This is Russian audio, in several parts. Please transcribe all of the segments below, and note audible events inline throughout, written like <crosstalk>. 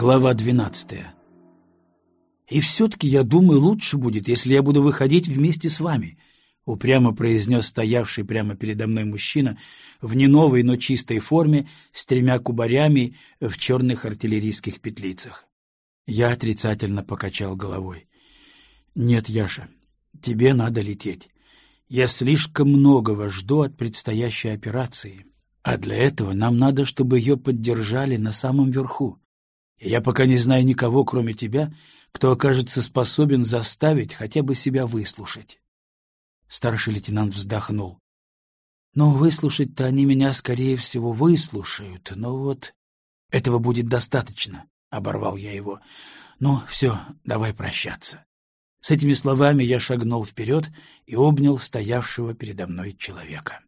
Глава двенадцатая. «И все-таки, я думаю, лучше будет, если я буду выходить вместе с вами», — упрямо произнес стоявший прямо передо мной мужчина в не новой, но чистой форме с тремя кубарями в черных артиллерийских петлицах. Я отрицательно покачал головой. «Нет, Яша, тебе надо лететь. Я слишком многого жду от предстоящей операции, а для этого нам надо, чтобы ее поддержали на самом верху. Я пока не знаю никого, кроме тебя, кто окажется способен заставить хотя бы себя выслушать». Старший лейтенант вздохнул. «Ну, выслушать-то они меня, скорее всего, выслушают, но вот этого будет достаточно. — оборвал я его. «Ну, все, давай прощаться». С этими словами я шагнул вперед и обнял стоявшего передо мной человека.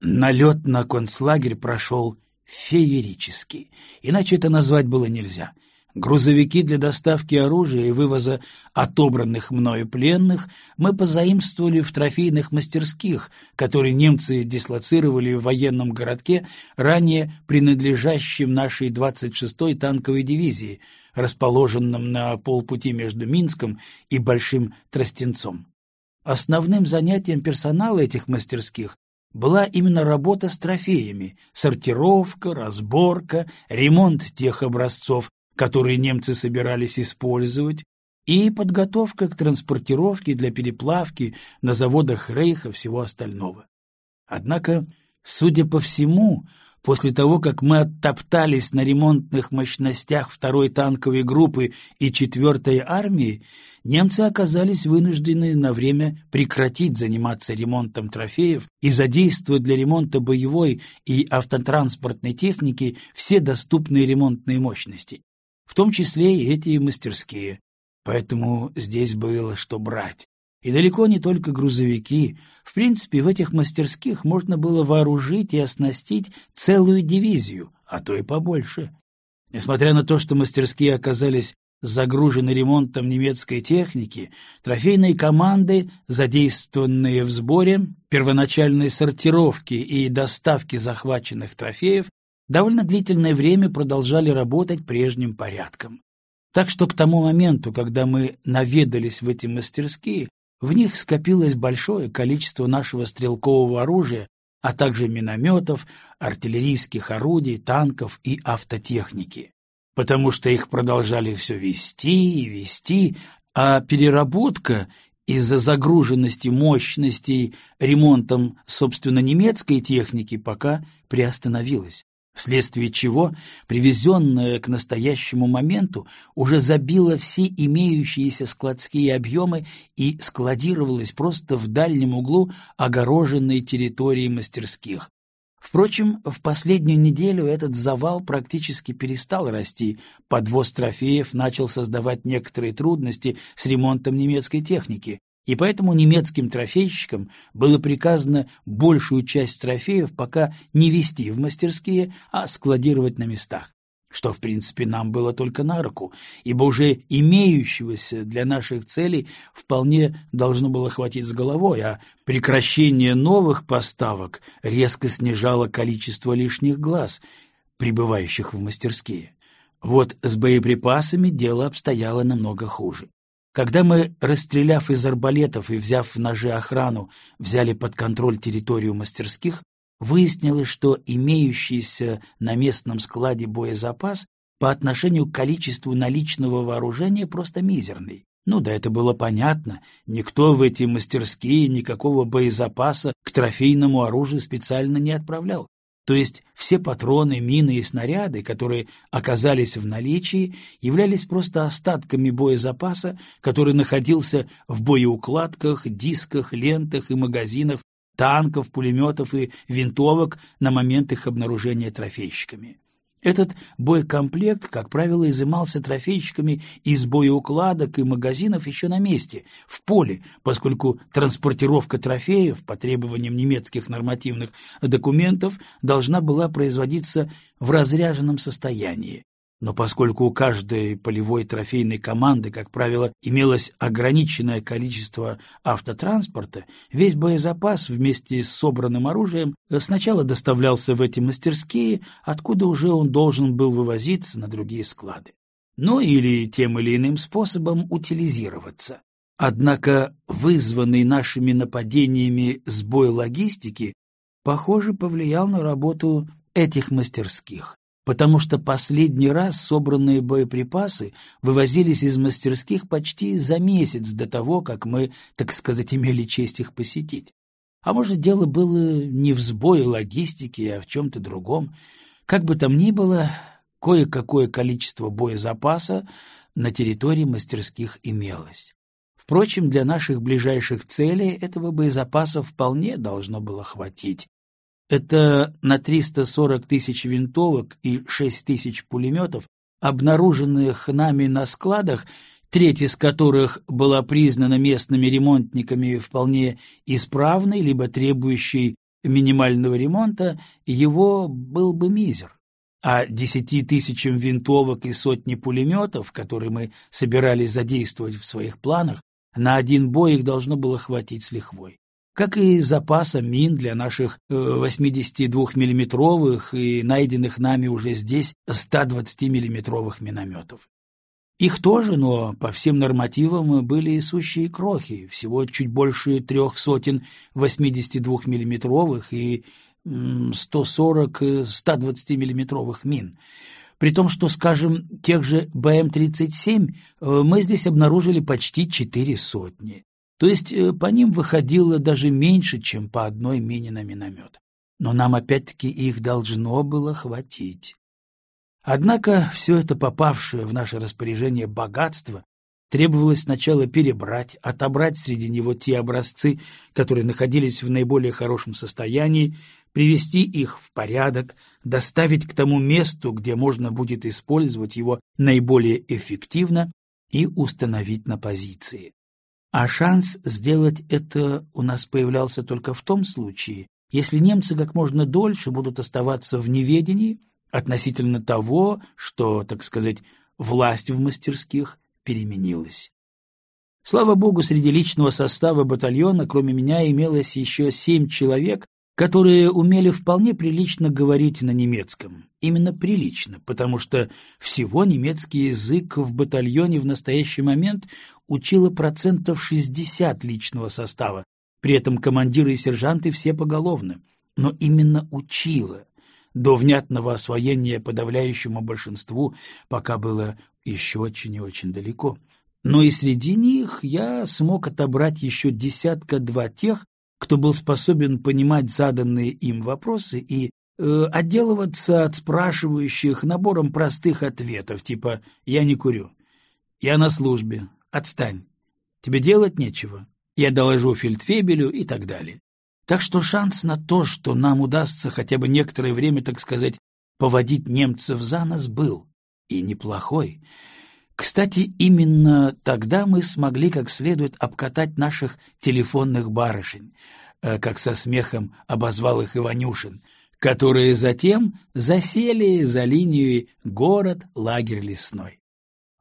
Налет на концлагерь прошел феерически, иначе это назвать было нельзя — Грузовики для доставки оружия и вывоза отобранных мною пленных мы позаимствовали в трофейных мастерских, которые немцы дислоцировали в военном городке, ранее принадлежащем нашей 26-й танковой дивизии, расположенном на полпути между Минском и Большим Тростенцом. Основным занятием персонала этих мастерских была именно работа с трофеями, сортировка, разборка, ремонт тех образцов, которые немцы собирались использовать, и подготовка к транспортировке для переплавки на заводах Рейха всего остального. Однако, судя по всему, после того, как мы оттоптались на ремонтных мощностях второй танковой группы и четвертой армии, немцы оказались вынуждены на время прекратить заниматься ремонтом трофеев и задействовать для ремонта боевой и автотранспортной техники все доступные ремонтные мощности в том числе и эти мастерские. Поэтому здесь было что брать. И далеко не только грузовики. В принципе, в этих мастерских можно было вооружить и оснастить целую дивизию, а то и побольше. Несмотря на то, что мастерские оказались загружены ремонтом немецкой техники, трофейные команды, задействованные в сборе, первоначальной сортировке и доставке захваченных трофеев, довольно длительное время продолжали работать прежним порядком. Так что к тому моменту, когда мы наведались в эти мастерские, в них скопилось большое количество нашего стрелкового оружия, а также минометов, артиллерийских орудий, танков и автотехники. Потому что их продолжали все вести и вести, а переработка из-за загруженности мощностей ремонтом, собственно, немецкой техники пока приостановилась вследствие чего привезенное к настоящему моменту уже забило все имеющиеся складские объемы и складировалось просто в дальнем углу огороженной территории мастерских. Впрочем, в последнюю неделю этот завал практически перестал расти, подвоз трофеев начал создавать некоторые трудности с ремонтом немецкой техники, и поэтому немецким трофейщикам было приказано большую часть трофеев пока не везти в мастерские, а складировать на местах, что, в принципе, нам было только на руку, ибо уже имеющегося для наших целей вполне должно было хватить с головой, а прекращение новых поставок резко снижало количество лишних глаз, прибывающих в мастерские. Вот с боеприпасами дело обстояло намного хуже. Когда мы, расстреляв из арбалетов и взяв в ножи охрану, взяли под контроль территорию мастерских, выяснилось, что имеющийся на местном складе боезапас по отношению к количеству наличного вооружения просто мизерный. Ну да это было понятно, никто в эти мастерские никакого боезапаса к трофейному оружию специально не отправлял. То есть все патроны, мины и снаряды, которые оказались в наличии, являлись просто остатками боезапаса, который находился в боеукладках, дисках, лентах и магазинах танков, пулеметов и винтовок на момент их обнаружения трофейщиками. Этот боекомплект, как правило, изымался трофейщиками из боеукладок и магазинов еще на месте, в поле, поскольку транспортировка трофеев по требованиям немецких нормативных документов должна была производиться в разряженном состоянии. Но поскольку у каждой полевой трофейной команды, как правило, имелось ограниченное количество автотранспорта, весь боезапас вместе с собранным оружием сначала доставлялся в эти мастерские, откуда уже он должен был вывозиться на другие склады. ну или тем или иным способом утилизироваться. Однако вызванный нашими нападениями сбой логистики, похоже, повлиял на работу этих мастерских, потому что последний раз собранные боеприпасы вывозились из мастерских почти за месяц до того, как мы, так сказать, имели честь их посетить. А может, дело было не в сбое логистики, а в чем-то другом. Как бы там ни было, кое-какое количество боезапаса на территории мастерских имелось. Впрочем, для наших ближайших целей этого боезапаса вполне должно было хватить. Это на 340 тысяч винтовок и 6 тысяч пулеметов, обнаруженных нами на складах, треть из которых была признана местными ремонтниками вполне исправной, либо требующей минимального ремонта, его был бы мизер. А десяти тысячам винтовок и сотни пулеметов, которые мы собирались задействовать в своих планах, на один бой их должно было хватить с лихвой. Как и запаса мин для наших 82-миллиметровых э, и найденных нами уже здесь 120-миллиметровых минометов. Их тоже, но по всем нормативам были сущие крохи, всего чуть больше трех сотен 82-миллиметровых и 140-120-миллиметровых мин — при том, что, скажем, тех же БМ-37 э, мы здесь обнаружили почти четыре сотни. То есть э, по ним выходило даже меньше, чем по одной мине на миномет. Но нам опять-таки их должно было хватить. Однако все это попавшее в наше распоряжение богатство требовалось сначала перебрать, отобрать среди него те образцы, которые находились в наиболее хорошем состоянии, привести их в порядок, доставить к тому месту, где можно будет использовать его наиболее эффективно и установить на позиции. А шанс сделать это у нас появлялся только в том случае, если немцы как можно дольше будут оставаться в неведении относительно того, что, так сказать, власть в мастерских переменилась. Слава богу, среди личного состава батальона, кроме меня, имелось еще семь человек, которые умели вполне прилично говорить на немецком. Именно прилично, потому что всего немецкий язык в батальоне в настоящий момент учило процентов 60 личного состава, при этом командиры и сержанты все поголовно. Но именно учило. До внятного освоения подавляющему большинству пока было еще очень и очень далеко. Но и среди них я смог отобрать еще десятка-два тех, кто был способен понимать заданные им вопросы и э, отделываться от спрашивающих набором простых ответов, типа «я не курю», «я на службе», «отстань», «тебе делать нечего», «я доложу фельдфебелю» и так далее. Так что шанс на то, что нам удастся хотя бы некоторое время, так сказать, поводить немцев за нос, был. И неплохой. Кстати, именно тогда мы смогли как следует обкатать наших телефонных барышень, э, как со смехом обозвал их Иванюшин, которые затем засели за линией город-лагерь лесной.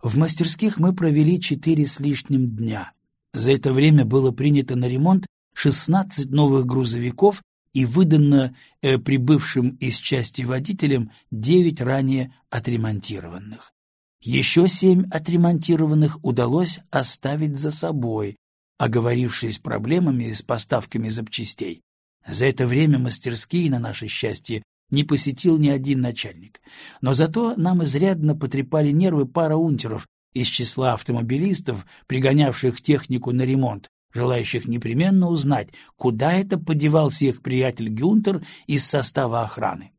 В мастерских мы провели четыре с лишним дня. За это время было принято на ремонт 16 новых грузовиков и выдано э, прибывшим из части водителям 9 ранее отремонтированных. Еще семь отремонтированных удалось оставить за собой, оговорившись проблемами с поставками запчастей. За это время мастерские, на наше счастье, не посетил ни один начальник. Но зато нам изрядно потрепали нервы пара унтеров из числа автомобилистов, пригонявших технику на ремонт, желающих непременно узнать, куда это подевался их приятель Гюнтер из состава охраны.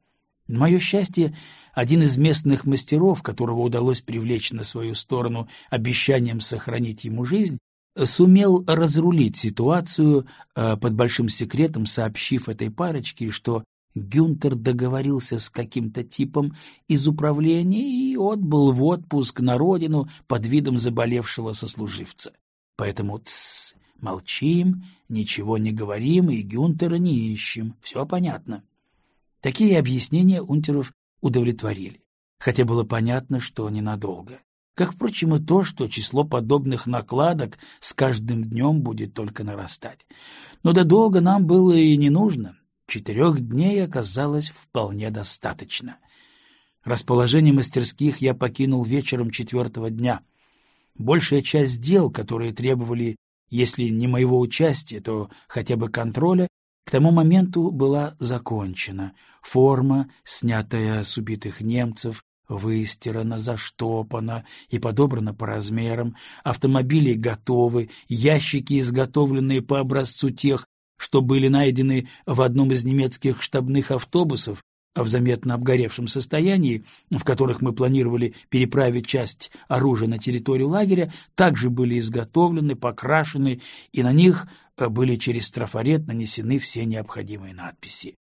Мое счастье, один из местных мастеров, которого удалось привлечь на свою сторону обещанием сохранить ему жизнь, сумел разрулить ситуацию, э, под большим секретом сообщив этой парочке, что Гюнтер договорился с каким-то типом из управления и отбыл в отпуск на родину под видом заболевшего сослуживца. Поэтому тссс, молчим, ничего не говорим и Гюнтера не ищем, все понятно. Такие объяснения Унтеров удовлетворили, хотя было понятно, что ненадолго. Как, впрочем, и то, что число подобных накладок с каждым днем будет только нарастать. Но да долго нам было и не нужно. Четырех дней оказалось вполне достаточно. Расположение мастерских я покинул вечером четвертого дня. Большая часть дел, которые требовали, если не моего участия, то хотя бы контроля, к тому моменту была закончена. Форма, снятая с убитых немцев, выстирана, заштопана и подобрана по размерам, автомобили готовы, ящики, изготовленные по образцу тех, что были найдены в одном из немецких штабных автобусов, в заметно обгоревшем состоянии, в которых мы планировали переправить часть оружия на территорию лагеря, также были изготовлены, покрашены, и на них э, были через трафарет нанесены все необходимые надписи.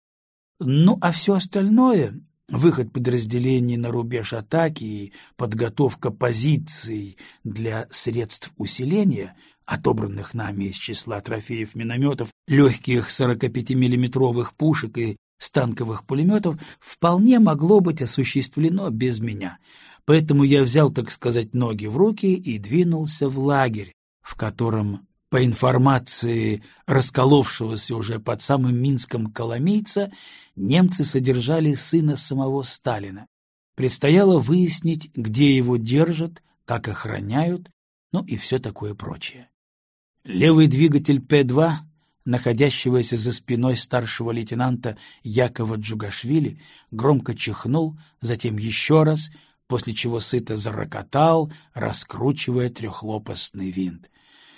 Ну, а все остальное — выход подразделений на рубеж атаки и подготовка позиций для средств усиления, отобранных нами из числа трофеев минометов, легких 45-миллиметровых пушек и станковых пулеметов вполне могло быть осуществлено без меня. Поэтому я взял, так сказать, ноги в руки и двинулся в лагерь, в котором, по информации расколовшегося уже под самым Минском коломийца, немцы содержали сына самого Сталина. Предстояло выяснить, где его держат, как охраняют, ну и все такое прочее. Левый двигатель П-2 находящегося за спиной старшего лейтенанта Якова Джугашвили, громко чихнул, затем еще раз, после чего сыто зарокотал, раскручивая трехлопастный винт.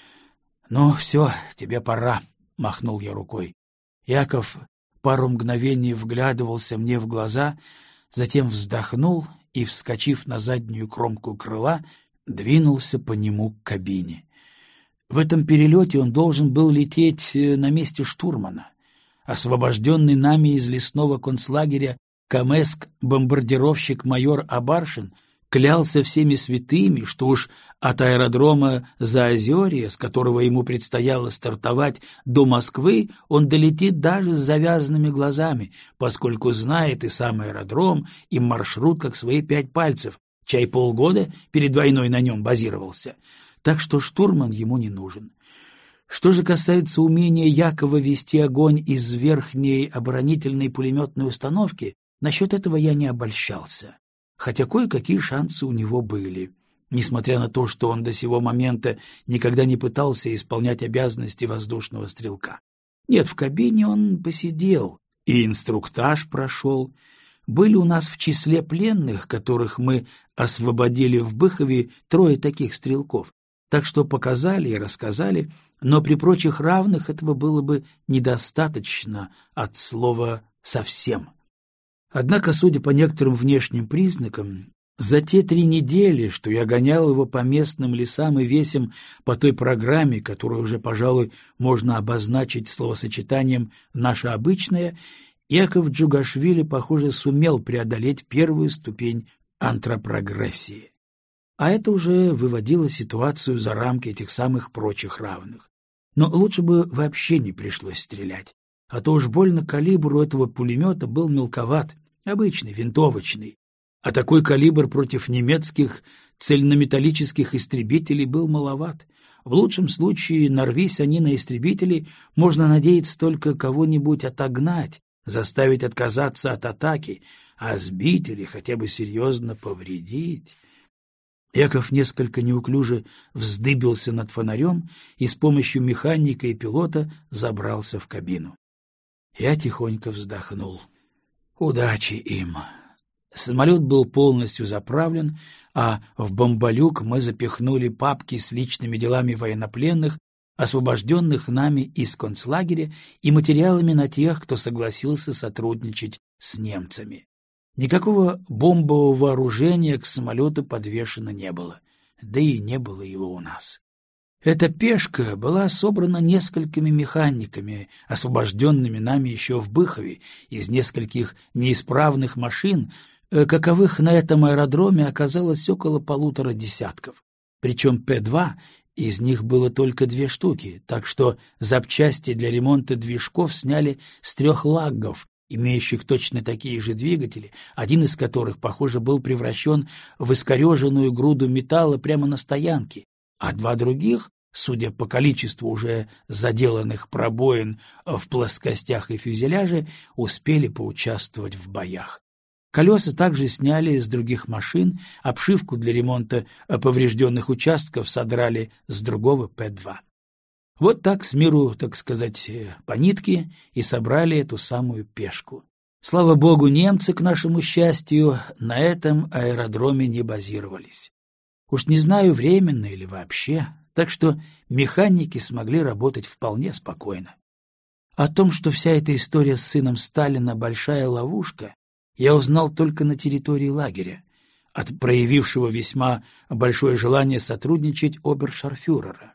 — Ну, все, тебе пора, — махнул я рукой. Яков пару мгновений вглядывался мне в глаза, затем вздохнул и, вскочив на заднюю кромку крыла, двинулся по нему к кабине. В этом перелете он должен был лететь э, на месте штурмана. Освобожденный нами из лесного концлагеря Камеск-бомбардировщик майор Абаршин клялся всеми святыми, что уж от аэродрома Заозерья, с которого ему предстояло стартовать до Москвы, он долетит даже с завязанными глазами, поскольку знает и сам аэродром, и маршрут как свои пять пальцев, чай полгода перед войной на нем базировался — так что штурман ему не нужен. Что же касается умения Якова вести огонь из верхней оборонительной пулеметной установки, насчет этого я не обольщался, хотя кое-какие шансы у него были, несмотря на то, что он до сего момента никогда не пытался исполнять обязанности воздушного стрелка. Нет, в кабине он посидел, и инструктаж прошел. Были у нас в числе пленных, которых мы освободили в Быхове, трое таких стрелков, так что показали и рассказали, но при прочих равных этого было бы недостаточно от слова «совсем». Однако, судя по некоторым внешним признакам, за те три недели, что я гонял его по местным лесам и весям по той программе, которую уже, пожалуй, можно обозначить словосочетанием «наша обычная», Яков Джугашвили, похоже, сумел преодолеть первую ступень антропрогрессии а это уже выводило ситуацию за рамки этих самых прочих равных. Но лучше бы вообще не пришлось стрелять, а то уж больно калибр у этого пулемета был мелковат, обычный, винтовочный, а такой калибр против немецких цельнометаллических истребителей был маловат. В лучшем случае, нарвись они на истребители, можно надеяться только кого-нибудь отогнать, заставить отказаться от атаки, а сбить или хотя бы серьезно повредить... Яков несколько неуклюже вздыбился над фонарем и с помощью механика и пилота забрался в кабину. Я тихонько вздохнул. Удачи им! Самолет был полностью заправлен, а в бомболюк мы запихнули папки с личными делами военнопленных, освобожденных нами из концлагеря, и материалами на тех, кто согласился сотрудничать с немцами. Никакого бомбового вооружения к самолету подвешено не было, да и не было его у нас. Эта пешка была собрана несколькими механиками, освобожденными нами еще в Быхове, из нескольких неисправных машин, э, каковых на этом аэродроме оказалось около полутора десятков. Причем П-2 из них было только две штуки, так что запчасти для ремонта движков сняли с трех лаггов, имеющих точно такие же двигатели, один из которых, похоже, был превращен в искореженную груду металла прямо на стоянке, а два других, судя по количеству уже заделанных пробоин в плоскостях и фюзеляже, успели поучаствовать в боях. Колеса также сняли с других машин, обшивку для ремонта поврежденных участков содрали с другого П-2. Вот так с миру, так сказать, по нитке и собрали эту самую пешку. Слава богу, немцы, к нашему счастью, на этом аэродроме не базировались. Уж не знаю, временно или вообще, так что механики смогли работать вполне спокойно. О том, что вся эта история с сыном Сталина — большая ловушка, я узнал только на территории лагеря, от проявившего весьма большое желание сотрудничать обершарфюрера.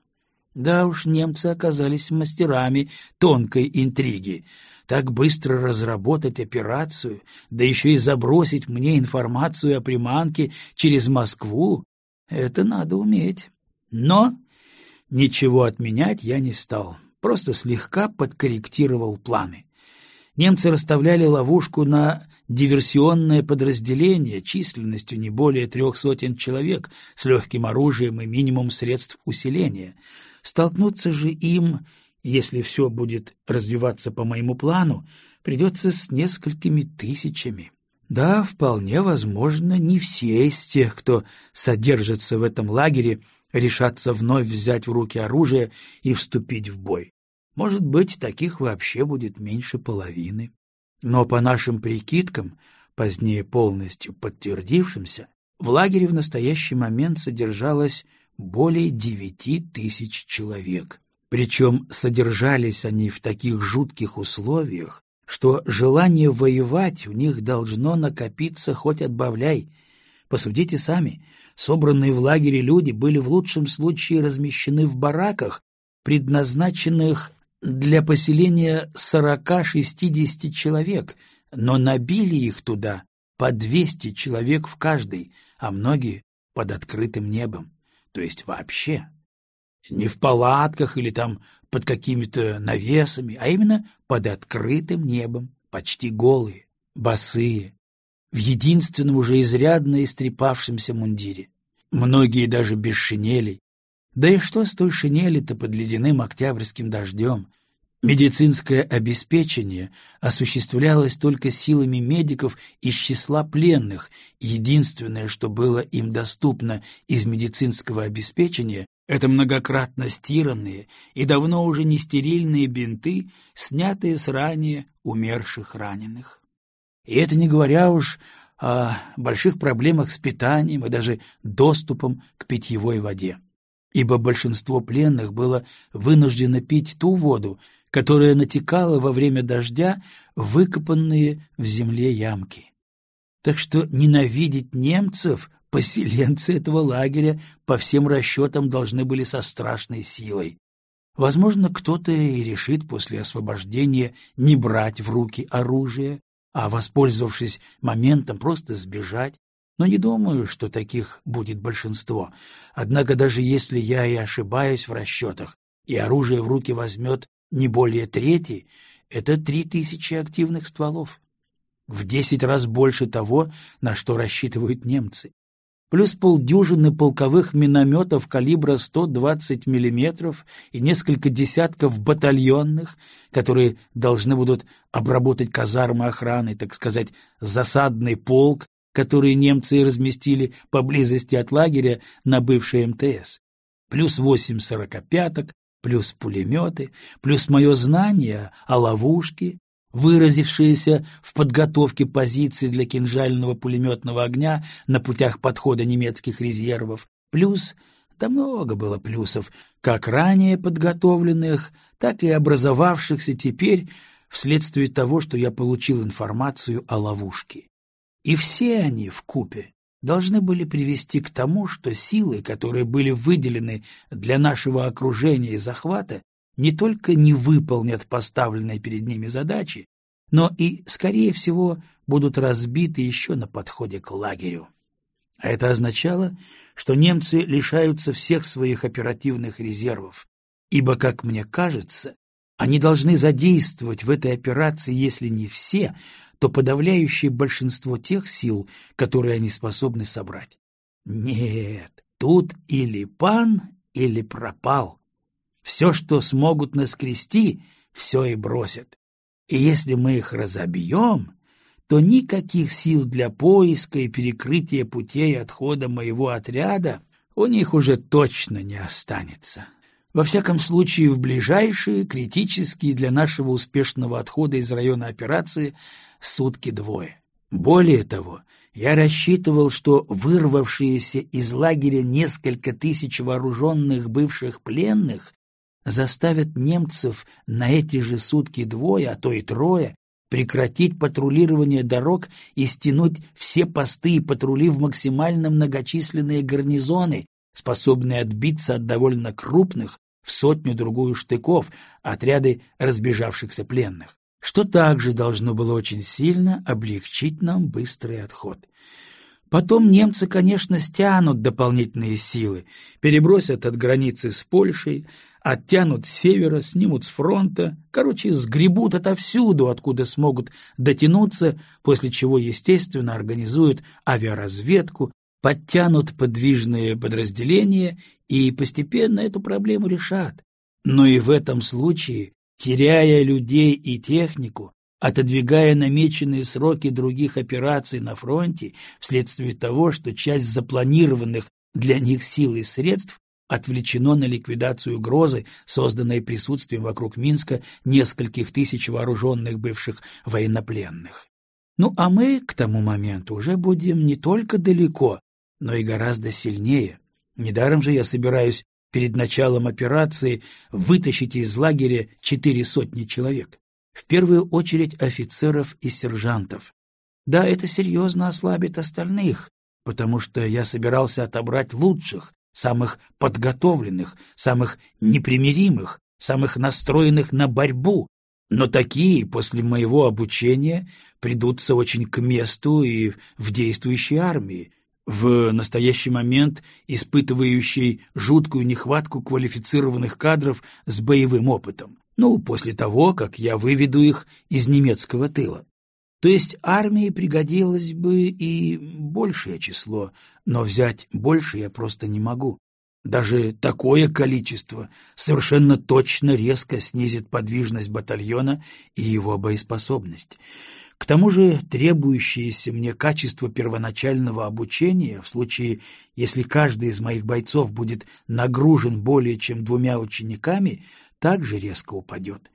Да уж, немцы оказались мастерами тонкой интриги. Так быстро разработать операцию, да еще и забросить мне информацию о приманке через Москву — это надо уметь. Но ничего отменять я не стал, просто слегка подкорректировал планы. Немцы расставляли ловушку на диверсионное подразделение численностью не более трех сотен человек с легким оружием и минимум средств усиления. Столкнуться же им, если все будет развиваться по моему плану, придется с несколькими тысячами. Да, вполне возможно, не все из тех, кто содержится в этом лагере, решатся вновь взять в руки оружие и вступить в бой. Может быть, таких вообще будет меньше половины. Но по нашим прикидкам, позднее полностью подтвердившимся, в лагере в настоящий момент содержалось более девяти тысяч человек. Причем содержались они в таких жутких условиях, что желание воевать у них должно накопиться хоть отбавляй. Посудите сами, собранные в лагере люди были в лучшем случае размещены в бараках, предназначенных для поселения сорока-шестидесяти человек, но набили их туда по двести человек в каждой, а многие под открытым небом, то есть вообще. Не в палатках или там под какими-то навесами, а именно под открытым небом, почти голые, босые, в единственном уже изрядно истрепавшемся мундире. Многие даже без шинелей, да и что с той шинели-то под ледяным октябрьским дождем? Медицинское обеспечение осуществлялось только силами медиков из числа пленных. Единственное, что было им доступно из медицинского обеспечения, это многократно стиранные и давно уже не стерильные бинты, снятые с ранее умерших раненых. И это не говоря уж о больших проблемах с питанием и даже доступом к питьевой воде ибо большинство пленных было вынуждено пить ту воду, которая натекала во время дождя выкопанные в земле ямки. Так что ненавидеть немцев поселенцы этого лагеря по всем расчетам должны были со страшной силой. Возможно, кто-то и решит после освобождения не брать в руки оружие, а, воспользовавшись моментом, просто сбежать, но не думаю, что таких будет большинство. Однако даже если я и ошибаюсь в расчетах, и оружие в руки возьмет не более трети, это три тысячи активных стволов. В десять раз больше того, на что рассчитывают немцы. Плюс полдюжины полковых минометов калибра 120 мм и несколько десятков батальонных, которые должны будут обработать казармы охраны, так сказать, засадный полк которые немцы разместили поблизости от лагеря на бывшей МТС. Плюс восемь сорокопяток, плюс пулеметы, плюс мое знание о ловушке, выразившееся в подготовке позиций для кинжального пулеметного огня на путях подхода немецких резервов, плюс, да много было плюсов, как ранее подготовленных, так и образовавшихся теперь вследствие того, что я получил информацию о ловушке. И все они в купе должны были привести к тому, что силы, которые были выделены для нашего окружения и захвата, не только не выполнят поставленные перед ними задачи, но и, скорее всего, будут разбиты еще на подходе к лагерю. А это означало, что немцы лишаются всех своих оперативных резервов, ибо, как мне кажется, они должны задействовать в этой операции, если не все, то подавляющее большинство тех сил, которые они способны собрать. Нет, тут или пан, или пропал. Все, что смогут наскрести, все и бросят. И если мы их разобьем, то никаких сил для поиска и перекрытия путей отхода моего отряда у них уже точно не останется. Во всяком случае, в ближайшие, критические для нашего успешного отхода из района операции сутки двое. Более того, я рассчитывал, что вырвавшиеся из лагеря несколько тысяч вооруженных бывших пленных заставят немцев на эти же сутки двое, а то и трое, прекратить патрулирование дорог и стянуть все посты и патрули в максимально многочисленные гарнизоны, способные отбиться от довольно крупных, в сотню-другую штыков, отряды разбежавшихся пленных что также должно было очень сильно облегчить нам быстрый отход. Потом немцы, конечно, стянут дополнительные силы, перебросят от границы с Польшей, оттянут с севера, снимут с фронта, короче, сгребут отовсюду, откуда смогут дотянуться, после чего, естественно, организуют авиаразведку, подтянут подвижные подразделения и постепенно эту проблему решат. Но и в этом случае теряя людей и технику, отодвигая намеченные сроки других операций на фронте вследствие того, что часть запланированных для них сил и средств отвлечено на ликвидацию угрозы, созданной присутствием вокруг Минска нескольких тысяч вооруженных бывших военнопленных. Ну а мы к тому моменту уже будем не только далеко, но и гораздо сильнее. Недаром же я собираюсь перед началом операции вытащить из лагеря четыре сотни человек. В первую очередь офицеров и сержантов. Да, это серьезно ослабит остальных, потому что я собирался отобрать лучших, самых подготовленных, самых непримиримых, самых настроенных на борьбу, но такие после моего обучения придутся очень к месту и в действующей армии, в настоящий момент испытывающий жуткую нехватку квалифицированных кадров с боевым опытом. Ну, после того, как я выведу их из немецкого тыла. То есть армии пригодилось бы и большее число, но взять больше я просто не могу. Даже такое количество совершенно точно резко снизит подвижность батальона и его боеспособность. К тому же требующееся мне качество первоначального обучения, в случае, если каждый из моих бойцов будет нагружен более чем двумя учениками, также резко упадет.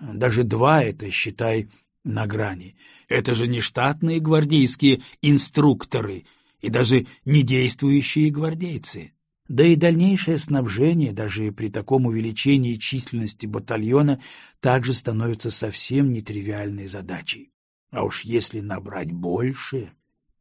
Даже два — это, считай, на грани. Это же не штатные гвардейские инструкторы и даже не действующие гвардейцы. Да и дальнейшее снабжение, даже при таком увеличении численности батальона, также становится совсем нетривиальной задачей. А уж если набрать больше...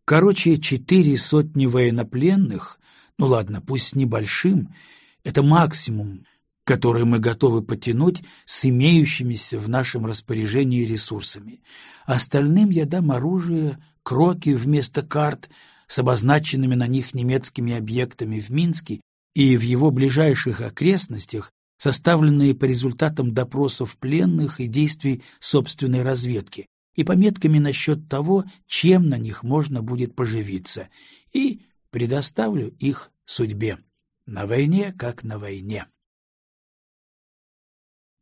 Короче, четыре сотни военнопленных, ну ладно, пусть с небольшим, это максимум, который мы готовы потянуть с имеющимися в нашем распоряжении ресурсами. Остальным я дам оружие, кроки вместо карт с обозначенными на них немецкими объектами в Минске и в его ближайших окрестностях, составленные по результатам допросов пленных и действий собственной разведки, и пометками насчет того, чем на них можно будет поживиться, и предоставлю их судьбе. На войне, как на войне.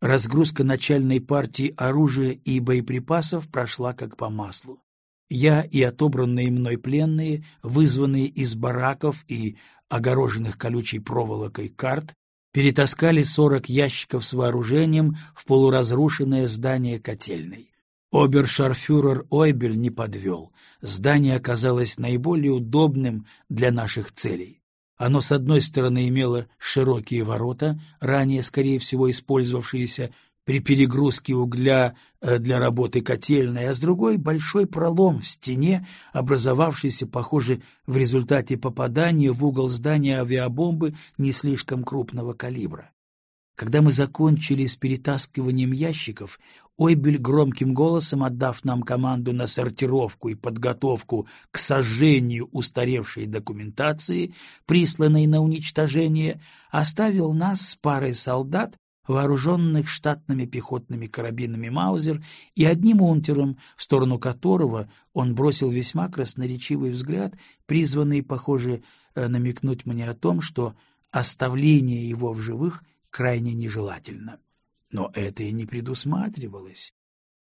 Разгрузка начальной партии оружия и боеприпасов прошла как по маслу. Я и отобранные мной пленные, вызванные из бараков и огороженных колючей проволокой карт, перетаскали сорок ящиков с вооружением в полуразрушенное здание котельной. Обершарфюрер Ойбель не подвел. Здание оказалось наиболее удобным для наших целей. Оно, с одной стороны, имело широкие ворота, ранее, скорее всего, использовавшиеся при перегрузке угля э, для работы котельной, а с другой — большой пролом в стене, образовавшийся, похоже, в результате попадания в угол здания авиабомбы не слишком крупного калибра. Когда мы закончили с перетаскиванием ящиков, Ойбель громким голосом, отдав нам команду на сортировку и подготовку к сожжению устаревшей документации, присланной на уничтожение, оставил нас с парой солдат, вооруженных штатными пехотными карабинами «Маузер» и одним унтером, в сторону которого он бросил весьма красноречивый взгляд, призванный, похоже, э, намекнуть мне о том, что оставление его в живых крайне нежелательно. Но это и не предусматривалось.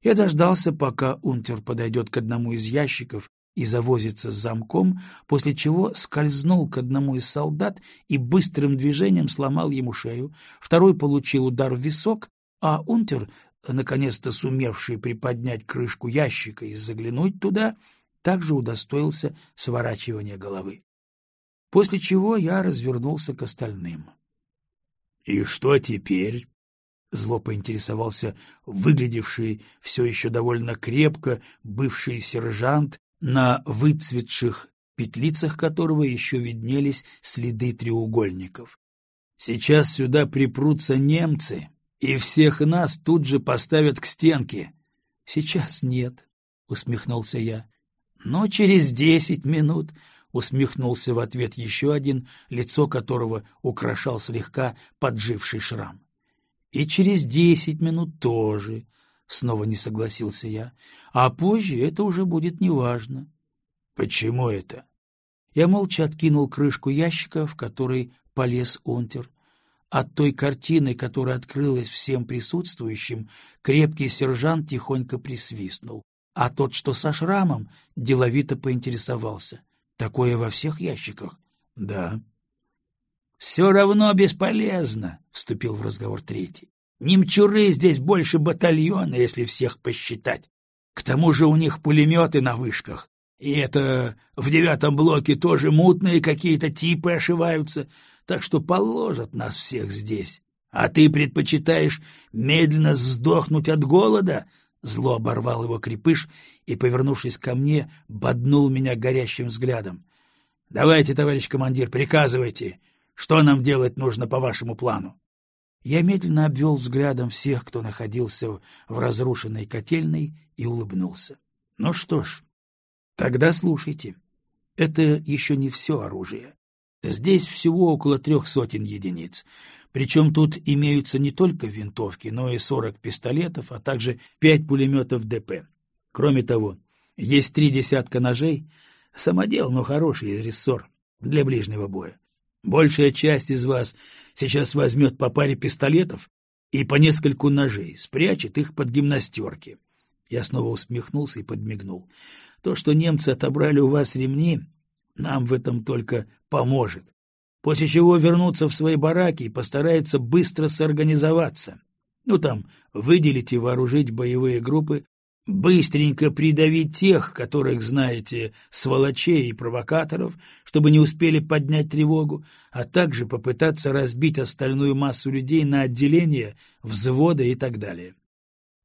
Я дождался, унтер Унтер подойдет к одному из ящиков и завозится с замком, после чего скользнул к одному из солдат и быстрым движением сломал ему шею, второй получил удар в висок, а Унтер, наконец-то сумевший приподнять крышку ящика и заглянуть туда, также удостоился сворачивания головы. После чего я развернулся к остальным. — И что теперь? — зло поинтересовался выглядевший все еще довольно крепко бывший сержант на выцветших петлицах которого еще виднелись следы треугольников. Сейчас сюда припрутся немцы, и всех нас тут же поставят к стенке. — Сейчас нет, — усмехнулся я. — Но через десять минут, — усмехнулся в ответ еще один, лицо которого украшал слегка подживший шрам. — И через десять минут тоже, — снова не согласился я. — А позже это уже будет неважно. — Почему это? Я молча откинул крышку ящика, в который полез Унтер. От той картины, которая открылась всем присутствующим, крепкий сержант тихонько присвистнул, а тот, что со шрамом, деловито поинтересовался. — Такое во всех ящиках? — Да. — Все равно бесполезно, — вступил в разговор третий. Немчуры здесь больше батальона, если всех посчитать. К тому же у них пулеметы на вышках. И это в девятом блоке тоже мутные какие-то типы ошиваются, так что положат нас всех здесь. А ты предпочитаешь медленно сдохнуть от голода?» Зло оборвал его крепыш и, повернувшись ко мне, боднул меня горящим взглядом. «Давайте, товарищ командир, приказывайте, что нам делать нужно по вашему плану?» Я медленно обвел взглядом всех, кто находился в разрушенной котельной, и улыбнулся. Ну что ж, тогда слушайте. Это еще не все оружие. Здесь всего около трех сотен единиц. Причем тут имеются не только винтовки, но и сорок пистолетов, а также пять пулеметов ДП. Кроме того, есть три десятка ножей, самодел, но хороший рессор для ближнего боя. Большая часть из вас сейчас возьмет по паре пистолетов и по нескольку ножей, спрячет их под гимнастерки. Я снова усмехнулся и подмигнул. То, что немцы отобрали у вас ремни, нам в этом только поможет. После чего вернуться в свои бараки и постарается быстро сорганизоваться. Ну там, выделить и вооружить боевые группы быстренько придавить тех, которых знаете, сволочей и провокаторов, чтобы не успели поднять тревогу, а также попытаться разбить остальную массу людей на отделения, взводы и так далее.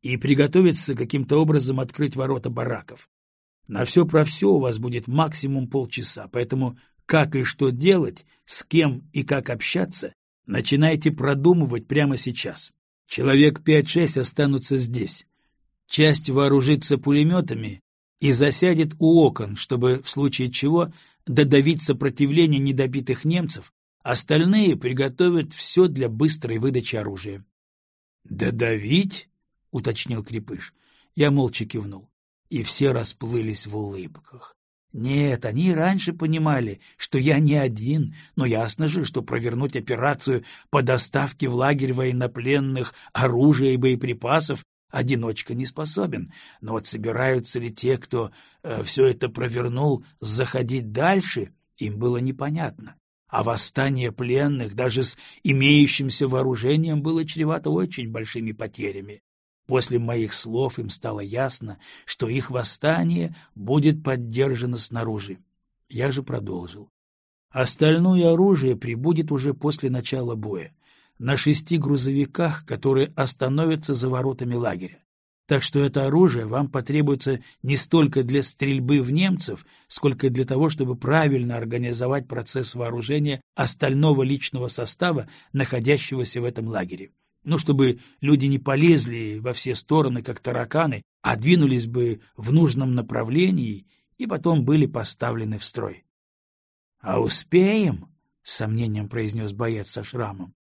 И приготовиться каким-то образом открыть ворота бараков. На все про все у вас будет максимум полчаса, поэтому как и что делать, с кем и как общаться, начинайте продумывать прямо сейчас. Человек пять-шесть останутся здесь часть вооружится пулеметами и засядет у окон, чтобы, в случае чего, додавить сопротивление недобитых немцев, остальные приготовят все для быстрой выдачи оружия. «Додавить?» — уточнил Крепыш. Я молча кивнул, и все расплылись в улыбках. Нет, они раньше понимали, что я не один, но ясно же, что провернуть операцию по доставке в лагерь военнопленных оружия и боеприпасов одиночка не способен, но вот собираются ли те, кто э, все это провернул, заходить дальше, им было непонятно. А восстание пленных даже с имеющимся вооружением было чревато очень большими потерями. После моих слов им стало ясно, что их восстание будет поддержано снаружи. Я же продолжил. Остальное оружие прибудет уже после начала боя на шести грузовиках, которые остановятся за воротами лагеря. Так что это оружие вам потребуется не столько для стрельбы в немцев, сколько для того, чтобы правильно организовать процесс вооружения остального личного состава, находящегося в этом лагере. Ну, чтобы люди не полезли во все стороны, как тараканы, а двинулись бы в нужном направлении и потом были поставлены в строй. — А успеем? — с сомнением произнес боец со шрамом.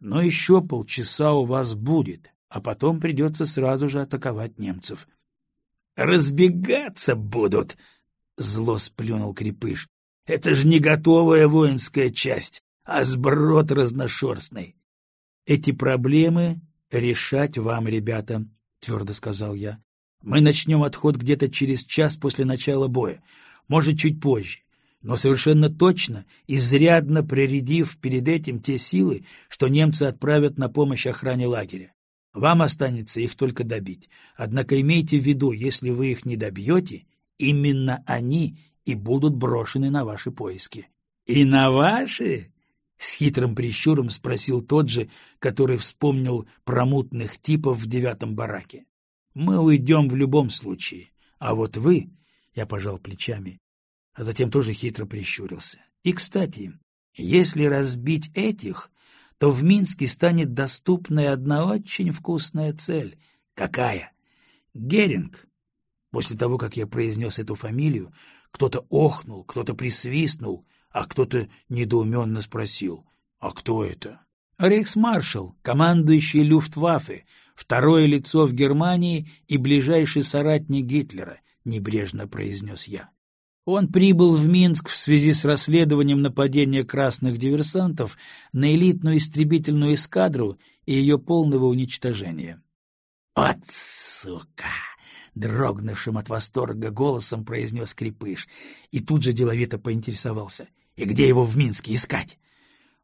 Но еще полчаса у вас будет, а потом придется сразу же атаковать немцев. — Разбегаться будут! — зло сплюнул крепыш. — Это же не готовая воинская часть, а сброд разношерстный. Эти проблемы решать вам, ребята, — твердо сказал я. «Мы начнем отход где-то через час после начала боя, может, чуть позже, но совершенно точно, изрядно прорядив перед этим те силы, что немцы отправят на помощь охране лагеря. Вам останется их только добить. Однако имейте в виду, если вы их не добьете, именно они и будут брошены на ваши поиски. — И на ваши? — с хитрым прищуром спросил тот же, который вспомнил про мутных типов в девятом бараке. — Мы уйдем в любом случае, а вот вы, — я пожал плечами, а затем тоже хитро прищурился. И, кстати, если разбить этих, то в Минске станет доступна одна очень вкусная цель. Какая? Геринг. После того, как я произнес эту фамилию, кто-то охнул, кто-то присвистнул, а кто-то недоуменно спросил, а кто это? Рейхсмаршал, командующий Люфтваффе, второе лицо в Германии и ближайший соратник Гитлера, небрежно произнес я. Он прибыл в Минск в связи с расследованием нападения красных диверсантов на элитную истребительную эскадру и ее полного уничтожения. «От сука!» — дрогнувшим от восторга голосом произнес Крепыш и тут же деловито поинтересовался. «И где его в Минске искать?»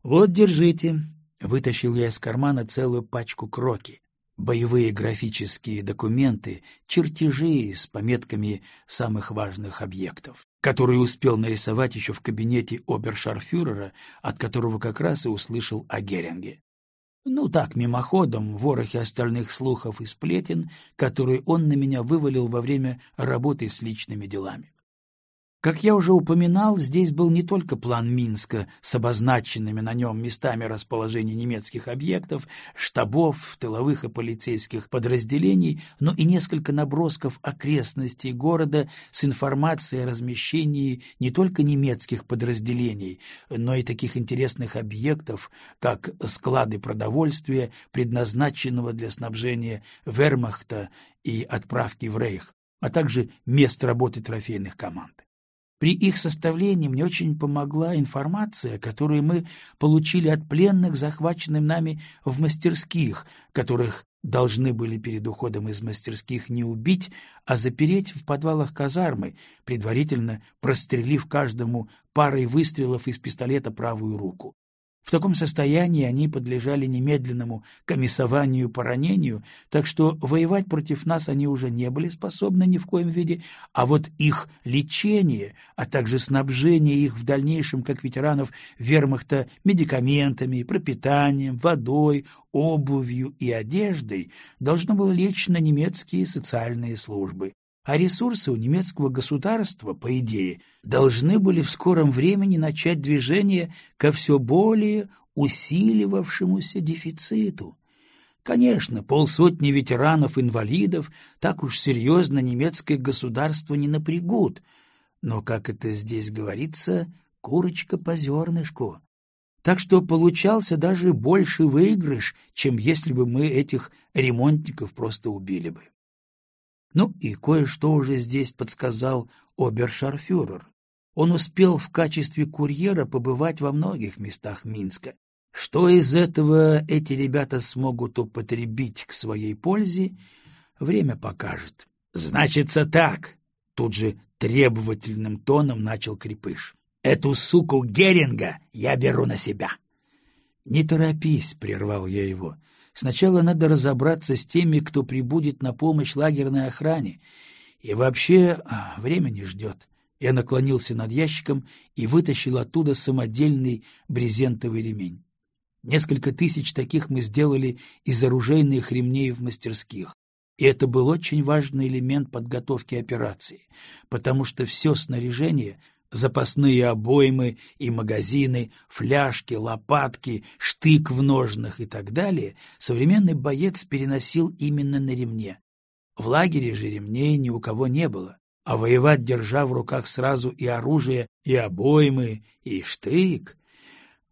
«Вот, держите», — вытащил я из кармана целую пачку кроки боевые графические документы, чертежи с пометками самых важных объектов, которые успел нарисовать еще в кабинете обершарфюрера, от которого как раз и услышал о Геринге. Ну так, мимоходом, ворохе остальных слухов и сплетен, которые он на меня вывалил во время работы с личными делами. Как я уже упоминал, здесь был не только план Минска с обозначенными на нем местами расположения немецких объектов, штабов, тыловых и полицейских подразделений, но и несколько набросков окрестностей города с информацией о размещении не только немецких подразделений, но и таких интересных объектов, как склады продовольствия, предназначенного для снабжения вермахта и отправки в рейх, а также мест работы трофейных команд. При их составлении мне очень помогла информация, которую мы получили от пленных, захваченных нами в мастерских, которых должны были перед уходом из мастерских не убить, а запереть в подвалах казармы, предварительно прострелив каждому парой выстрелов из пистолета правую руку. В таком состоянии они подлежали немедленному комиссованию по ранению, так что воевать против нас они уже не были способны ни в коем виде, а вот их лечение, а также снабжение их в дальнейшем, как ветеранов вермахта, медикаментами, пропитанием, водой, обувью и одеждой, должно было лечь на немецкие социальные службы а ресурсы у немецкого государства, по идее, должны были в скором времени начать движение ко все более усиливавшемуся дефициту. Конечно, полсотни ветеранов-инвалидов так уж серьезно немецкое государство не напрягут, но, как это здесь говорится, курочка по зернышку. Так что получался даже больше выигрыш, чем если бы мы этих ремонтников просто убили бы. Ну и кое-что уже здесь подсказал обершарфюрер. Он успел в качестве курьера побывать во многих местах Минска. Что из этого эти ребята смогут употребить к своей пользе, время покажет. — Значится так, — тут же требовательным тоном начал Крепыш. — Эту суку Геринга я беру на себя. — Не торопись, — прервал я его. Сначала надо разобраться с теми, кто прибудет на помощь лагерной охране. И вообще а, время не ждет. Я наклонился над ящиком и вытащил оттуда самодельный брезентовый ремень. Несколько тысяч таких мы сделали из оружейных ремней в мастерских. И это был очень важный элемент подготовки операции, потому что все снаряжение запасные обоймы и магазины, фляжки, лопатки, штык в ножнах и так далее, современный боец переносил именно на ремне. В лагере же ремней ни у кого не было, а воевать, держа в руках сразу и оружие, и обоймы, и штык...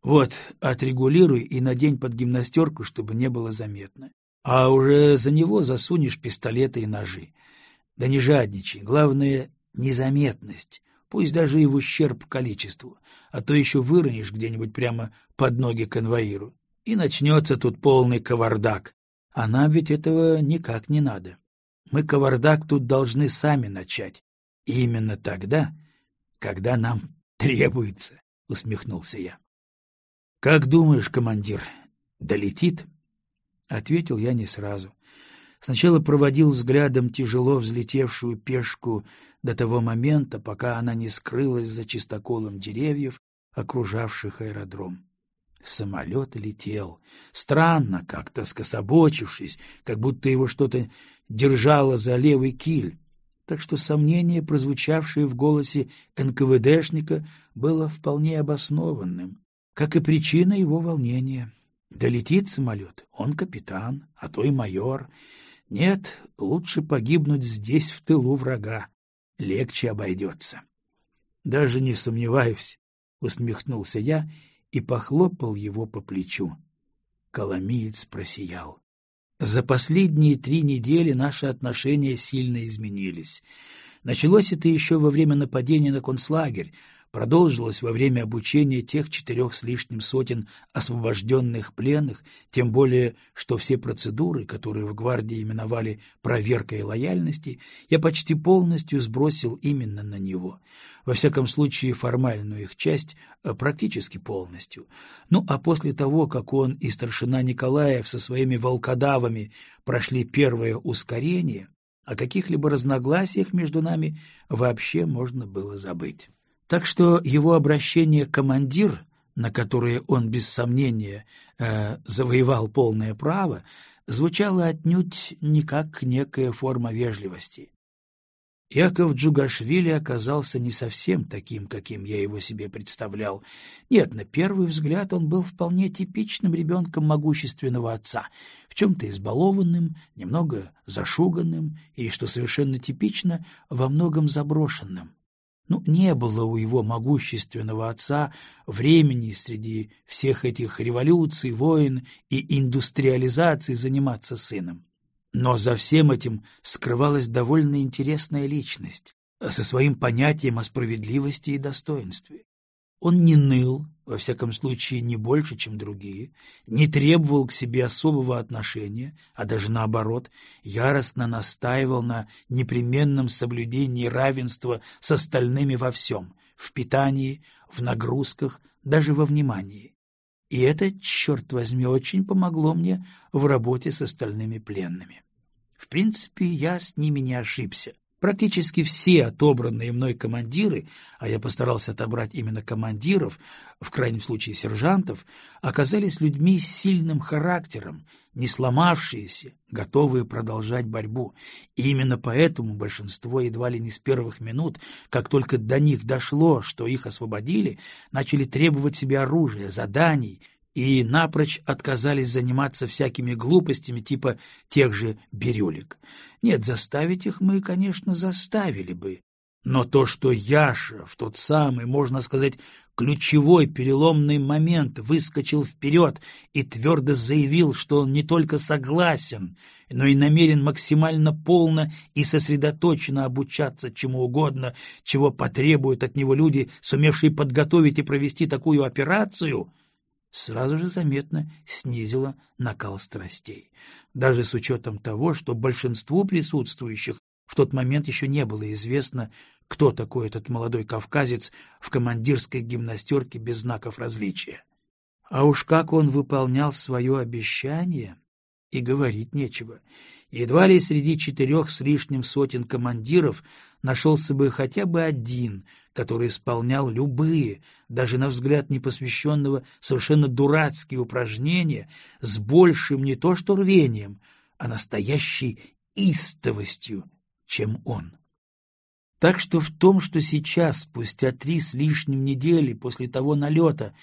Вот, отрегулируй и надень под гимнастерку, чтобы не было заметно. А уже за него засунешь пистолеты и ножи. Да не жадничай, главное — незаметность пусть даже и в ущерб количеству, а то еще выронишь где-нибудь прямо под ноги конвоиру. И начнется тут полный кавардак. А нам ведь этого никак не надо. Мы кавардак тут должны сами начать. И именно тогда, когда нам <laughs> требуется, — усмехнулся я. — Как думаешь, командир, долетит? — ответил я не сразу. Сначала проводил взглядом тяжело взлетевшую пешку до того момента, пока она не скрылась за чистоколом деревьев, окружавших аэродром. Самолет летел, странно как-то скособочившись, как будто его что-то держало за левый киль, так что сомнение, прозвучавшее в голосе НКВДшника, было вполне обоснованным, как и причина его волнения. Долетит самолет, он капитан, а то и майор. Нет, лучше погибнуть здесь, в тылу врага. Легче обойдется. — Даже не сомневаюсь, — усмехнулся я и похлопал его по плечу. Коломиец просиял. За последние три недели наши отношения сильно изменились. Началось это еще во время нападения на концлагерь, продолжилось во время обучения тех четырех с лишним сотен освобожденных пленных, тем более, что все процедуры, которые в гвардии именовали проверкой лояльности, я почти полностью сбросил именно на него. Во всяком случае, формальную их часть э, практически полностью. Ну, а после того, как он и старшина Николаев со своими волкодавами прошли первое ускорение, о каких-либо разногласиях между нами вообще можно было забыть. Так что его обращение «командир», на которое он без сомнения э, завоевал полное право, звучало отнюдь не как некая форма вежливости. Яков Джугашвили оказался не совсем таким, каким я его себе представлял. Нет, на первый взгляд он был вполне типичным ребенком могущественного отца, в чем-то избалованным, немного зашуганным и, что совершенно типично, во многом заброшенным. Ну, не было у его могущественного отца времени среди всех этих революций, войн и индустриализаций заниматься сыном. Но за всем этим скрывалась довольно интересная личность со своим понятием о справедливости и достоинстве. Он не ныл, во всяком случае не больше, чем другие, не требовал к себе особого отношения, а даже наоборот, яростно настаивал на непременном соблюдении равенства с остальными во всем — в питании, в нагрузках, даже во внимании. И это, черт возьми, очень помогло мне в работе с остальными пленными. В принципе, я с ними не ошибся. Практически все отобранные мной командиры, а я постарался отобрать именно командиров, в крайнем случае сержантов, оказались людьми с сильным характером, не сломавшиеся, готовые продолжать борьбу. И именно поэтому большинство едва ли не с первых минут, как только до них дошло, что их освободили, начали требовать себе оружия, заданий — и напрочь отказались заниматься всякими глупостями типа тех же бирюлек. Нет, заставить их мы, конечно, заставили бы. Но то, что Яша в тот самый, можно сказать, ключевой переломный момент выскочил вперед и твердо заявил, что он не только согласен, но и намерен максимально полно и сосредоточенно обучаться чему угодно, чего потребуют от него люди, сумевшие подготовить и провести такую операцию — сразу же заметно снизила накал страстей. Даже с учетом того, что большинству присутствующих в тот момент еще не было известно, кто такой этот молодой кавказец в командирской гимнастерке без знаков различия. А уж как он выполнял свое обещание, и говорить нечего. Едва ли среди четырех с лишним сотен командиров нашелся бы хотя бы один, который исполнял любые, даже на взгляд непосвященного, совершенно дурацкие упражнения с большим не то что рвением, а настоящей истовостью, чем он. Так что в том, что сейчас, спустя три с лишним недели после того налета,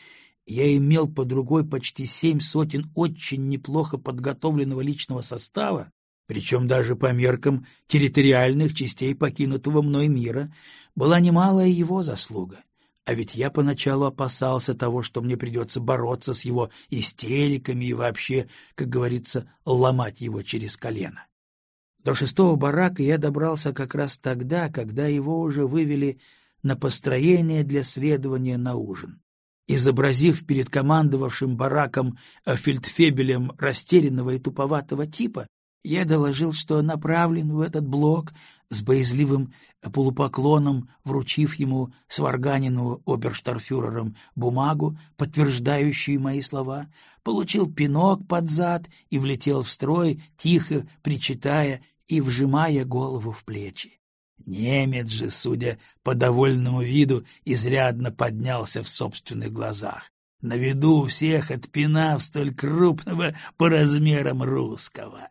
я имел под другой почти семь сотен очень неплохо подготовленного личного состава, причем даже по меркам территориальных частей покинутого мной мира, была немалая его заслуга. А ведь я поначалу опасался того, что мне придется бороться с его истериками и вообще, как говорится, ломать его через колено. До шестого барака я добрался как раз тогда, когда его уже вывели на построение для следования на ужин. изобразив перед командовавшим бараком фельдфебелем растерянного и туповатого типа, я доложил, что направлен в этот блок с боязливым полупоклоном, вручив ему сварганину оберштарфюрером бумагу, подтверждающую мои слова, получил пинок под зад и влетел в строй, тихо причитая и вжимая голову в плечи. Немец же, судя по довольному виду, изрядно поднялся в собственных глазах. На виду у всех отпинав столь крупного по размерам русского.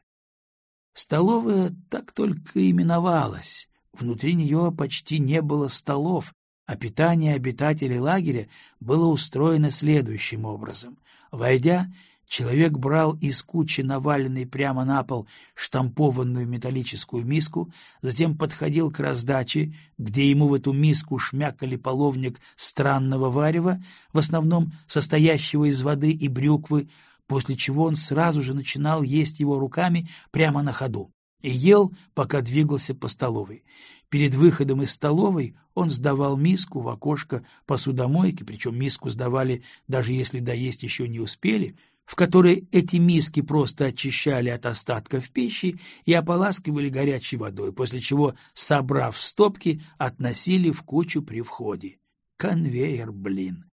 Столовая так только именовалась. Внутри нее почти не было столов, а питание обитателей лагеря было устроено следующим образом. Войдя, Человек брал из кучи наваленной прямо на пол штампованную металлическую миску, затем подходил к раздаче, где ему в эту миску шмякали половник странного варева, в основном состоящего из воды и брюквы, после чего он сразу же начинал есть его руками прямо на ходу и ел, пока двигался по столовой. Перед выходом из столовой он сдавал миску в окошко посудомойки, причем миску сдавали, даже если доесть еще не успели — в которой эти миски просто очищали от остатков пищи и ополаскивали горячей водой, после чего, собрав стопки, относили в кучу при входе. Конвейер, блин!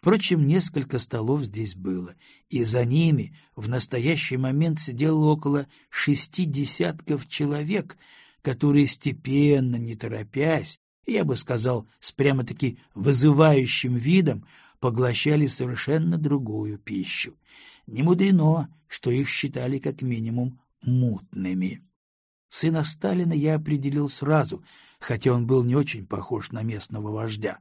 Впрочем, несколько столов здесь было, и за ними в настоящий момент сидело около шести десятков человек, которые степенно, не торопясь, я бы сказал, с прямо-таки вызывающим видом, поглощали совершенно другую пищу. Не мудрено, что их считали как минимум мутными. Сына Сталина я определил сразу, хотя он был не очень похож на местного вождя.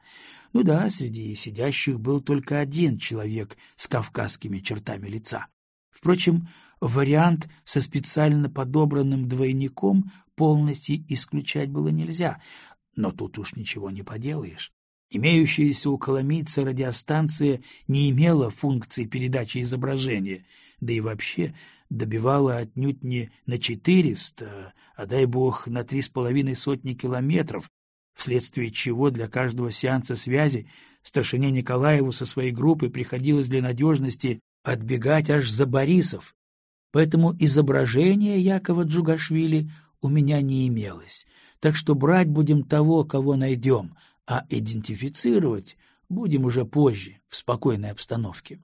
Ну да, среди сидящих был только один человек с кавказскими чертами лица. Впрочем, вариант со специально подобранным двойником полностью исключать было нельзя, но тут уж ничего не поделаешь. Имеющаяся у Коломийца радиостанция не имела функции передачи изображения, да и вообще добивала отнюдь не на четыреста, а дай бог на три с половиной сотни километров, вследствие чего для каждого сеанса связи старшине Николаеву со своей группой приходилось для надежности отбегать аж за Борисов. Поэтому изображения Якова Джугашвили у меня не имелось, так что брать будем того, кого найдем — а идентифицировать будем уже позже, в спокойной обстановке.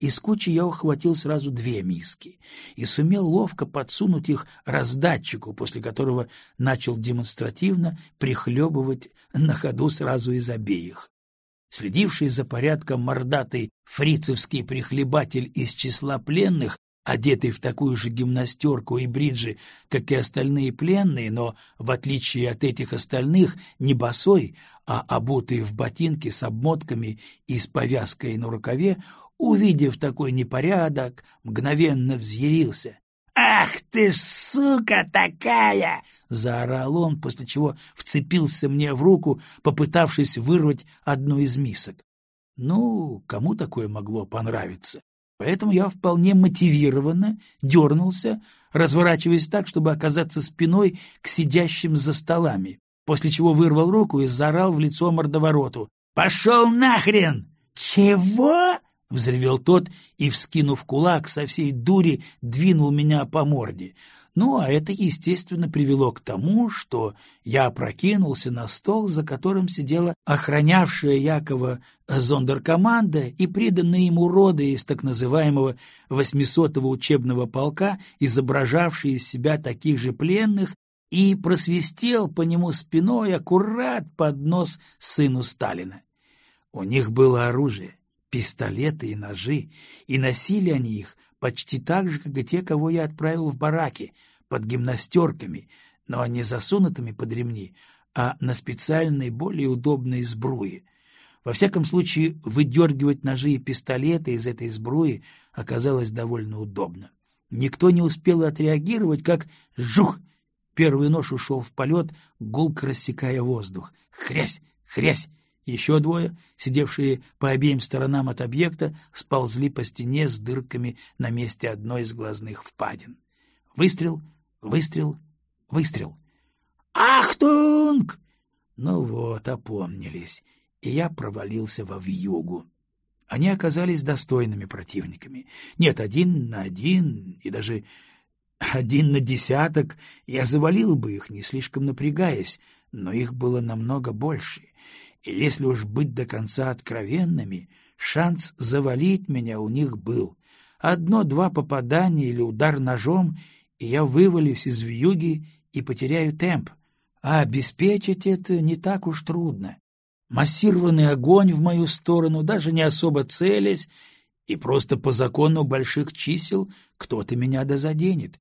Из кучи я ухватил сразу две миски и сумел ловко подсунуть их раздатчику, после которого начал демонстративно прихлебывать на ходу сразу из обеих. Следивший за порядком мордатый фрицевский прихлебатель из числа пленных одетый в такую же гимнастерку и бриджи, как и остальные пленные, но, в отличие от этих остальных, не босой, а обутый в ботинки с обмотками и с повязкой на рукаве, увидев такой непорядок, мгновенно взъярился. «Ах ты ж сука такая!» — заорал он, после чего вцепился мне в руку, попытавшись вырвать одну из мисок. Ну, кому такое могло понравиться? Поэтому я вполне мотивированно дернулся, разворачиваясь так, чтобы оказаться спиной к сидящим за столами, после чего вырвал руку и заорал в лицо мордовороту. «Пошел нахрен!» «Чего?» — взревел тот и, вскинув кулак, со всей дури двинул меня по морде. Ну, а это, естественно, привело к тому, что я опрокинулся на стол, за которым сидела охранявшая Якова зондеркоманда и приданные ему роды из так называемого восьмисотого учебного полка, изображавшие из себя таких же пленных, и просвистел по нему спиной аккурат под нос сыну Сталина. У них было оружие, пистолеты и ножи, и носили они их почти так же, как и те, кого я отправил в бараки, под гимнастерками, но не засунутыми под ремни, а на специальной, более удобной сбруе. Во всяком случае, выдергивать ножи и пистолеты из этой сбруи оказалось довольно удобно. Никто не успел отреагировать, как «жух!» Первый нож ушел в полет, гулко рассекая воздух. «Хрясь! Хрясь!» Еще двое, сидевшие по обеим сторонам от объекта, сползли по стене с дырками на месте одной из глазных впадин. Выстрел, выстрел, выстрел. «Ахтунг!» Ну вот, опомнились, и я провалился во вьюгу. Они оказались достойными противниками. Нет, один на один и даже один на десяток я завалил бы их, не слишком напрягаясь, но их было намного больше. И если уж быть до конца откровенными, шанс завалить меня у них был. Одно-два попадания или удар ножом, и я вывалюсь из вьюги и потеряю темп. А обеспечить это не так уж трудно. Массированный огонь в мою сторону, даже не особо целясь, и просто по закону больших чисел кто-то меня дозаденет.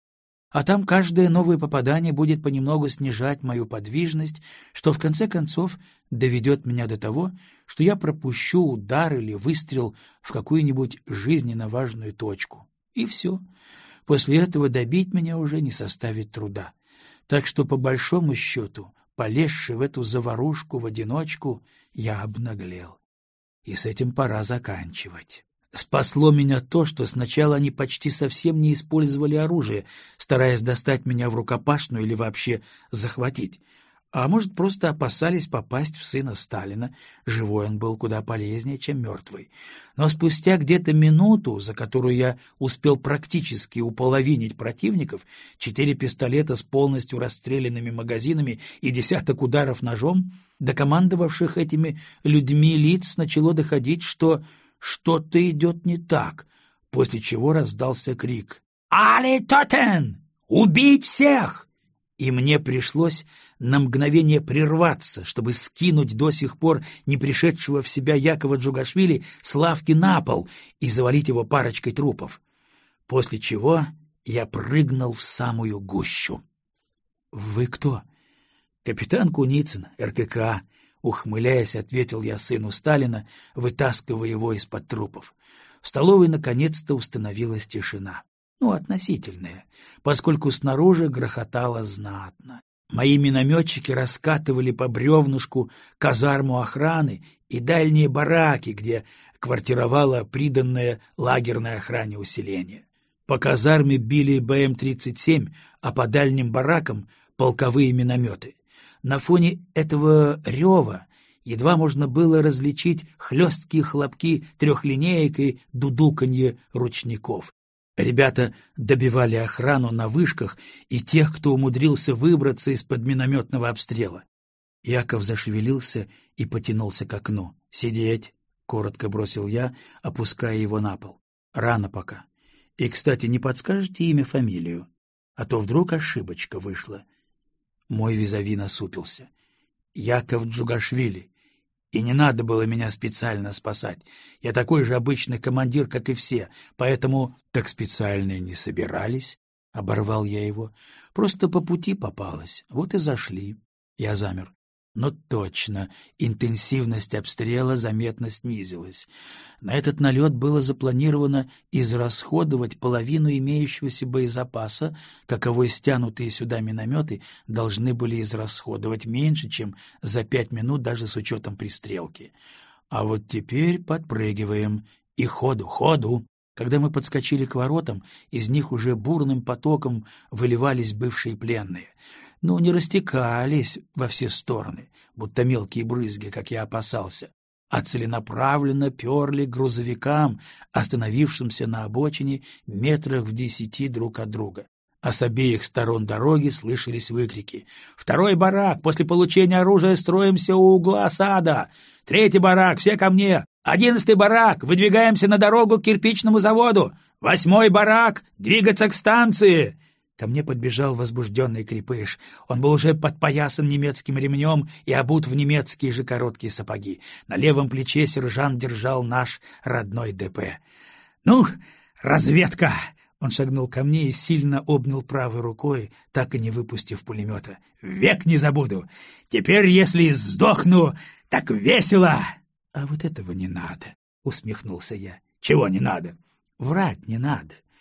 А там каждое новое попадание будет понемногу снижать мою подвижность, что в конце концов доведет меня до того, что я пропущу удар или выстрел в какую-нибудь жизненно важную точку. И все. После этого добить меня уже не составит труда. Так что, по большому счету, полезший в эту заварушку в одиночку, я обнаглел. И с этим пора заканчивать. Спасло меня то, что сначала они почти совсем не использовали оружие, стараясь достать меня в рукопашную или вообще захватить. А может, просто опасались попасть в сына Сталина, живой он был куда полезнее, чем мертвый. Но спустя где-то минуту, за которую я успел практически уполовинить противников, четыре пистолета с полностью расстрелянными магазинами и десяток ударов ножом, до командовавших этими людьми лиц начало доходить, что что-то идет не так, после чего раздался крик «Али Тотен! Убить всех!» И мне пришлось на мгновение прерваться, чтобы скинуть до сих пор не пришедшего в себя Якова Джугашвили с лавки на пол и завалить его парочкой трупов. После чего я прыгнул в самую гущу. — Вы кто? — Капитан Куницын, РКК, Ухмыляясь, ответил я сыну Сталина, вытаскивая его из-под трупов. В столовой наконец-то установилась тишина. Ну, относительная, поскольку снаружи грохотало знатно. Мои минометчики раскатывали по бревнушку казарму охраны и дальние бараки, где квартировало приданное лагерной охране усиление. По казарме били БМ-37, а по дальним баракам — полковые минометы. На фоне этого рева едва можно было различить хлесткие хлопки трехлинеек и дудуканье ручников. Ребята добивали охрану на вышках и тех, кто умудрился выбраться из-под минометного обстрела. Яков зашевелился и потянулся к окну. «Сидеть!» — коротко бросил я, опуская его на пол. «Рано пока. И, кстати, не подскажете имя, фамилию? А то вдруг ошибочка вышла. Мой визави насупился. Яков Джугашвили. И не надо было меня специально спасать. Я такой же обычный командир, как и все, поэтому так специально не собирались. Оборвал я его. Просто по пути попалось. Вот и зашли. Я замер. Но точно, интенсивность обстрела заметно снизилась. На этот налет было запланировано израсходовать половину имеющегося боезапаса, каковой стянутые сюда минометы должны были израсходовать меньше, чем за пять минут даже с учетом пристрелки. А вот теперь подпрыгиваем. И ходу, ходу! Когда мы подскочили к воротам, из них уже бурным потоком выливались бывшие пленные — ну, не растекались во все стороны, будто мелкие брызги, как я опасался, а целенаправленно перли грузовикам, остановившимся на обочине метрах в десяти друг от друга. А с обеих сторон дороги слышались выкрики. «Второй барак! После получения оружия строимся у угла сада! Третий барак! Все ко мне! Одиннадцатый барак! Выдвигаемся на дорогу к кирпичному заводу! Восьмой барак! Двигаться к станции!» Ко мне подбежал возбужденный крепыш. Он был уже подпоясан немецким ремнем и обут в немецкие же короткие сапоги. На левом плече сержант держал наш родной ДП. «Ну, разведка!» Он шагнул ко мне и сильно обнял правой рукой, так и не выпустив пулемета. «Век не забуду! Теперь, если сдохну, так весело!» «А вот этого не надо!» — усмехнулся я. «Чего не надо?» «Врать не надо. —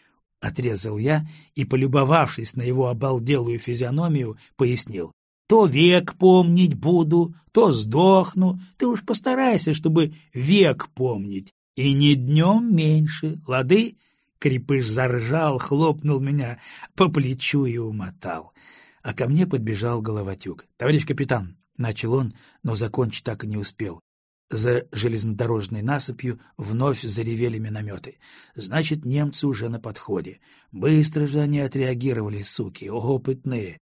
отрезал я и, полюбовавшись на его обалделую физиономию, пояснил. — То век помнить буду, то сдохну. Ты уж постарайся, чтобы век помнить. И не днем меньше, лады? Крепыш заржал, хлопнул меня по плечу и умотал. А ко мне подбежал головотюк. — Товарищ капитан, — начал он, но закончить так и не успел. За железнодорожной насыпью вновь заревели минометы. Значит, немцы уже на подходе. Быстро же они отреагировали, суки, опытные.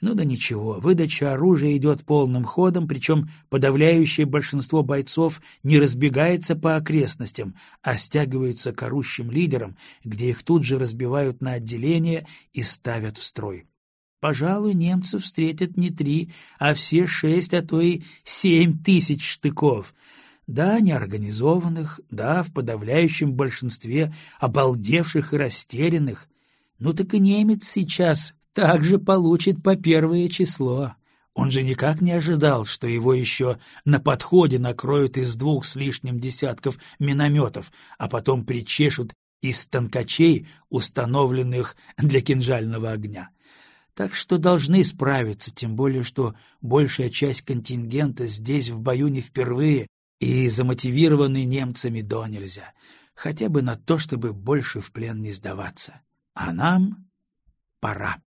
Ну да ничего, выдача оружия идет полным ходом, причем подавляющее большинство бойцов не разбегается по окрестностям, а стягиваются к орущим лидерам, где их тут же разбивают на отделения и ставят в строй. Пожалуй, немцы встретят не три, а все шесть, а то и семь тысяч штыков. Да, неорганизованных, да, в подавляющем большинстве обалдевших и растерянных. Ну так и немец сейчас также получит по первое число. Он же никак не ожидал, что его еще на подходе накроют из двух с лишним десятков минометов, а потом причешут из станкачей, установленных для кинжального огня. Так что должны справиться, тем более, что большая часть контингента здесь в бою не впервые и замотивированы немцами до нельзя, хотя бы на то, чтобы больше в плен не сдаваться. А нам пора.